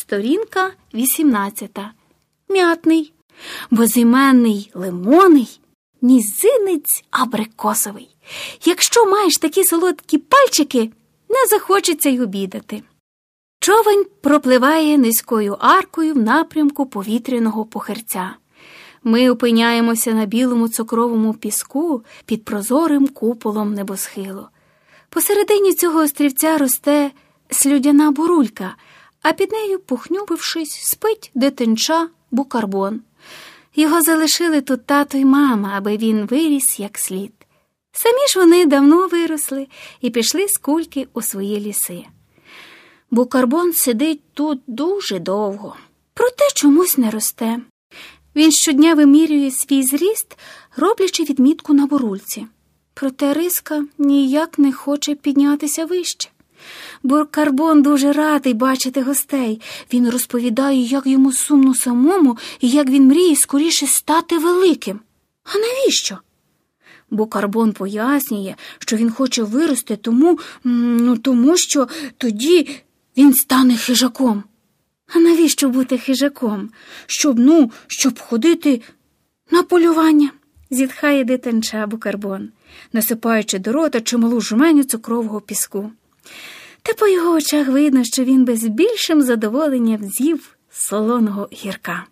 Сторінка 18. М'ятний, безіменний лимонний, мізинець абрикосовий. Якщо маєш такі солодкі пальчики, не захочеться й обідати. Човень пропливає низькою аркою в напрямку повітряного похерця. Ми опиняємося на білому цукровому піску під прозорим куполом небосхилу. Посередині цього острівця росте слюдяна бурулька, а під нею, похнюбившись, спить дитинча букарбон. Його залишили тут тато й мама, аби він виріс як слід. Самі ж вони давно виросли і пішли з кульки у свої ліси. Букарбон сидить тут дуже довго, проте чомусь не росте. Він щодня вимірює свій зріст, роблячи відмітку на бурульці. Проте риска ніяк не хоче піднятися вище. Буркарбон дуже радий бачити гостей. Він розповідає, як йому сумно самому і як він мріє скоріше стати великим. А навіщо? Букарбон пояснює, що він хоче вирости тому, ну, тому що тоді він стане хижаком. А навіщо бути хижаком? Щоб, ну, щоб ходити на полювання, зітхає дитинча Букарбон, насипаючи до рота чималу жменю цукрового піску. Та по його очах видно, що він без більшим задоволенням з'їв солоного гірка.